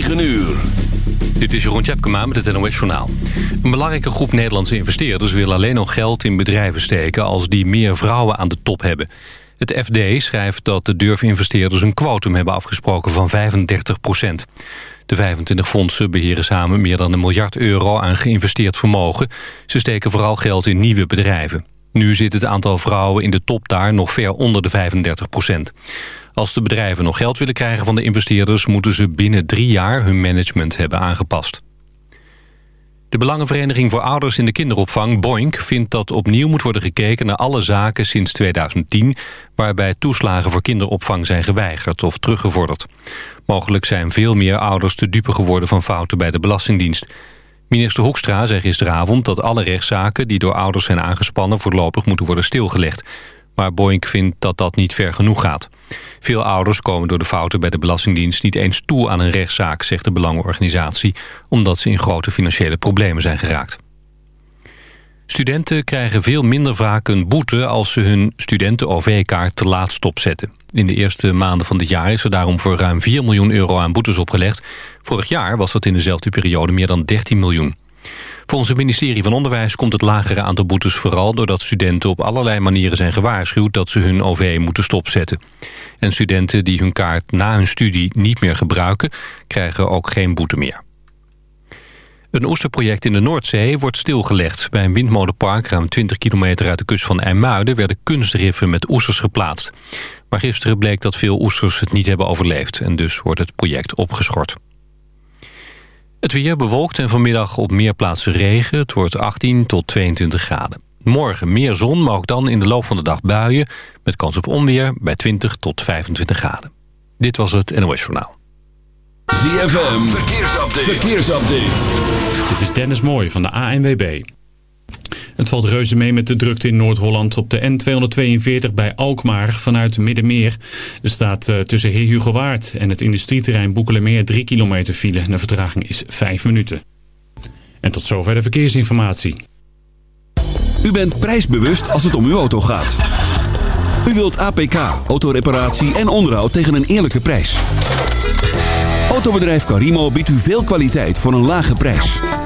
9 uur. Dit is Jeroen Tjepkema met het NOS Journaal. Een belangrijke groep Nederlandse investeerders wil alleen nog geld in bedrijven steken... als die meer vrouwen aan de top hebben. Het FD schrijft dat de durfinvesteerders een quotum hebben afgesproken van 35 procent. De 25 fondsen beheren samen meer dan een miljard euro aan geïnvesteerd vermogen. Ze steken vooral geld in nieuwe bedrijven. Nu zit het aantal vrouwen in de top daar nog ver onder de 35 procent. Als de bedrijven nog geld willen krijgen van de investeerders... moeten ze binnen drie jaar hun management hebben aangepast. De Belangenvereniging voor Ouders in de Kinderopvang, BOINK... vindt dat opnieuw moet worden gekeken naar alle zaken sinds 2010... waarbij toeslagen voor kinderopvang zijn geweigerd of teruggevorderd. Mogelijk zijn veel meer ouders te dupe geworden van fouten bij de Belastingdienst. Minister Hoekstra zei gisteravond dat alle rechtszaken... die door ouders zijn aangespannen voorlopig moeten worden stilgelegd. Maar Boink vindt dat dat niet ver genoeg gaat. Veel ouders komen door de fouten bij de Belastingdienst niet eens toe aan een rechtszaak, zegt de Belangenorganisatie, omdat ze in grote financiële problemen zijn geraakt. Studenten krijgen veel minder vaak een boete als ze hun studenten-OV-kaart te laat stopzetten. In de eerste maanden van dit jaar is er daarom voor ruim 4 miljoen euro aan boetes opgelegd. Vorig jaar was dat in dezelfde periode meer dan 13 miljoen. Volgens het ministerie van Onderwijs komt het lagere aantal boetes vooral... doordat studenten op allerlei manieren zijn gewaarschuwd... dat ze hun OV moeten stopzetten. En studenten die hun kaart na hun studie niet meer gebruiken... krijgen ook geen boete meer. Een oesterproject in de Noordzee wordt stilgelegd. Bij een windmolenpark ruim 20 kilometer uit de kust van IJmuiden... werden kunstriffen met oesters geplaatst. Maar gisteren bleek dat veel oesters het niet hebben overleefd... en dus wordt het project opgeschort. Het weer bewolkt en vanmiddag op meer plaatsen regen. Het wordt 18 tot 22 graden. Morgen meer zon, maar ook dan in de loop van de dag buien... met kans op onweer bij 20 tot 25 graden. Dit was het NOS Journaal. ZFM, verkeersupdate. verkeersupdate. Dit is Dennis Mooij van de ANWB. Het valt reuze mee met de drukte in Noord-Holland op de N242 bij Alkmaar vanuit Middenmeer. Er staat uh, tussen Heer Hugo Waard en het industrieterrein Boekelemeer 3 kilometer file. De vertraging is 5 minuten. En tot zover de verkeersinformatie. U bent prijsbewust als het om uw auto gaat. U wilt APK, autoreparatie en onderhoud tegen een eerlijke prijs. Autobedrijf Carimo biedt u veel kwaliteit voor een lage prijs.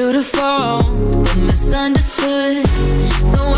beautiful, misunderstood. So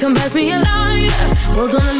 come pass me a line. We're gonna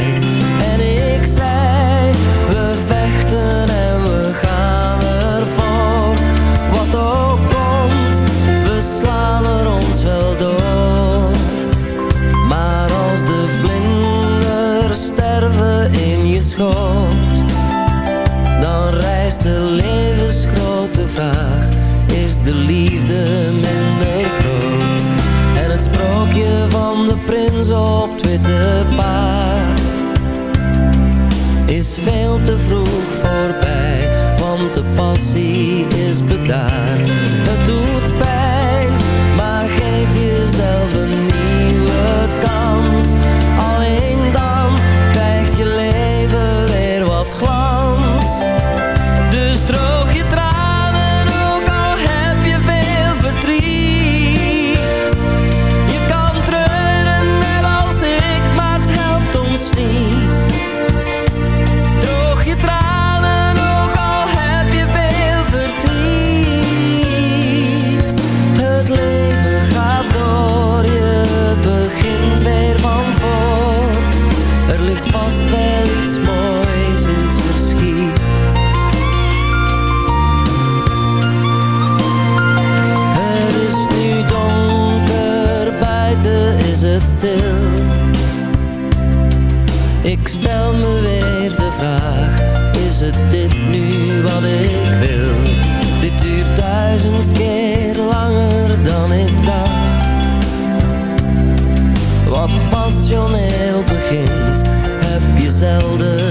op Twitter paard. Is veel te vroeg voorbij, want de passie is bedaard. zelden.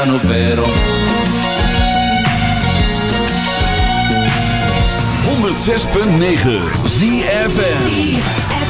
Italiano vero. 106.9 ZFM.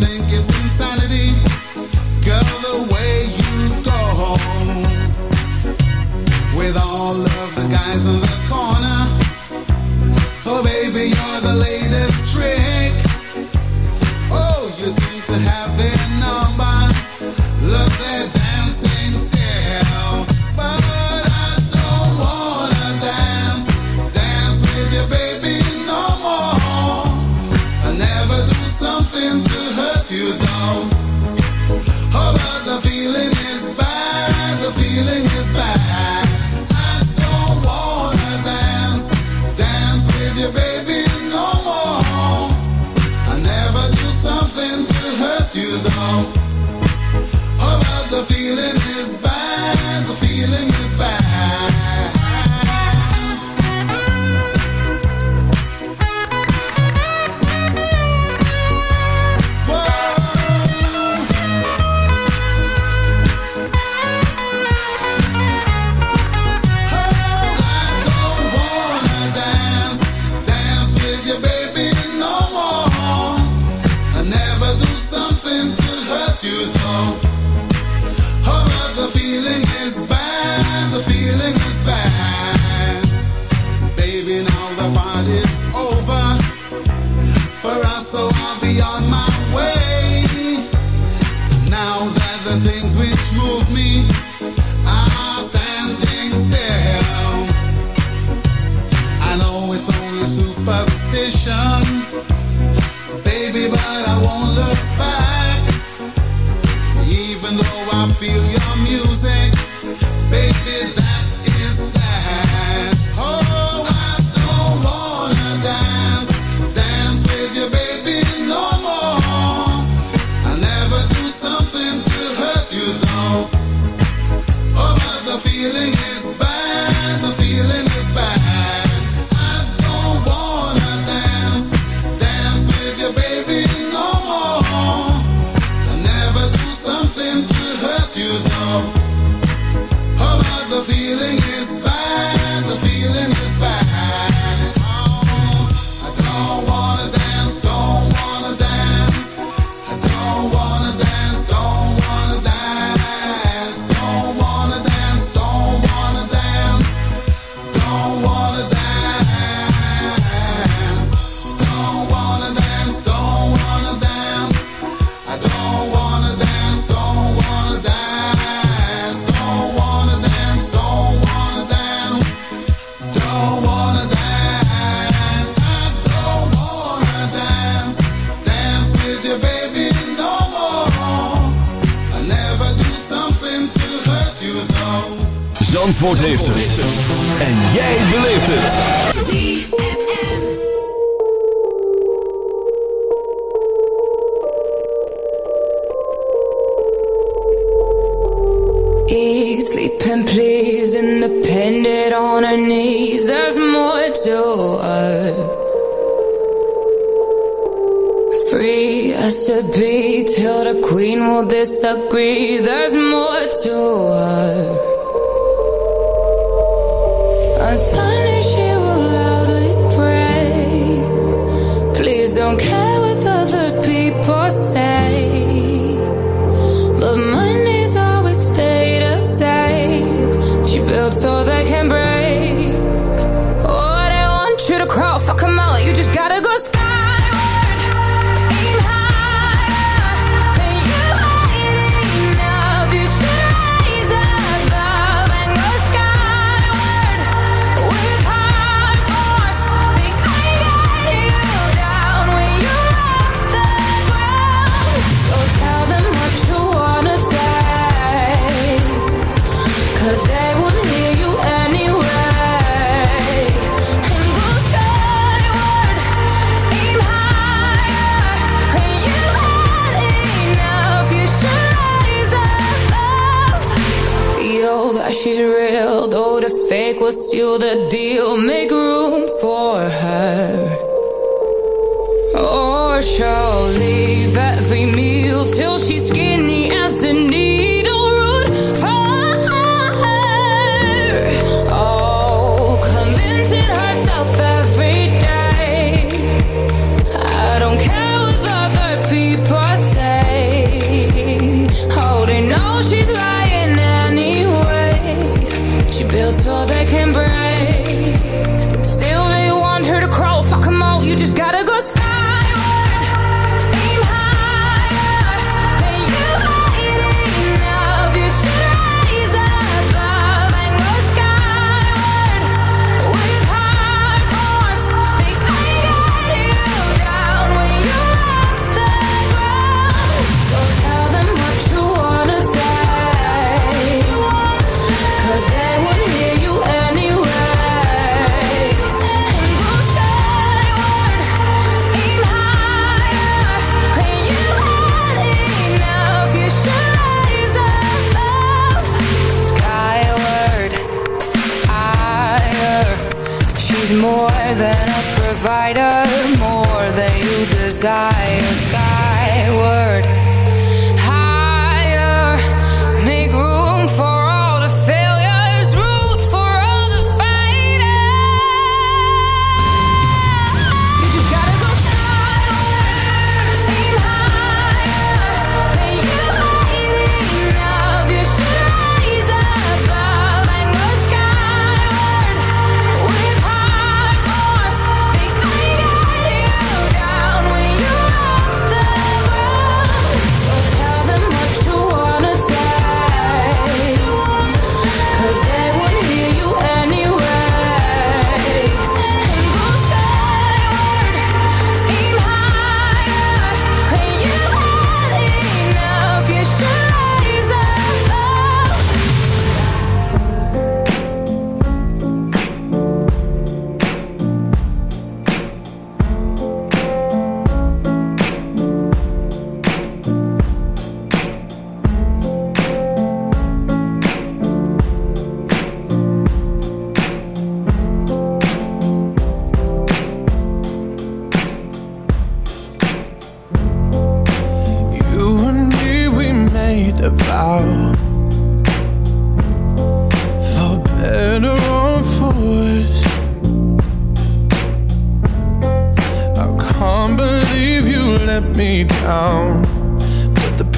think it's insanity.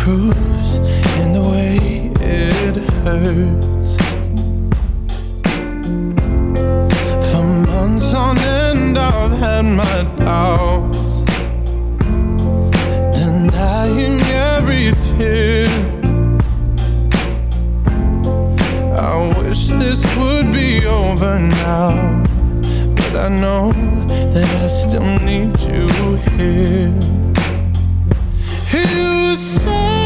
cruise and the way it hurts. For months on end, I've had my doubts, denying every tear. I wish this would be over now, but I know that I still need you here. who say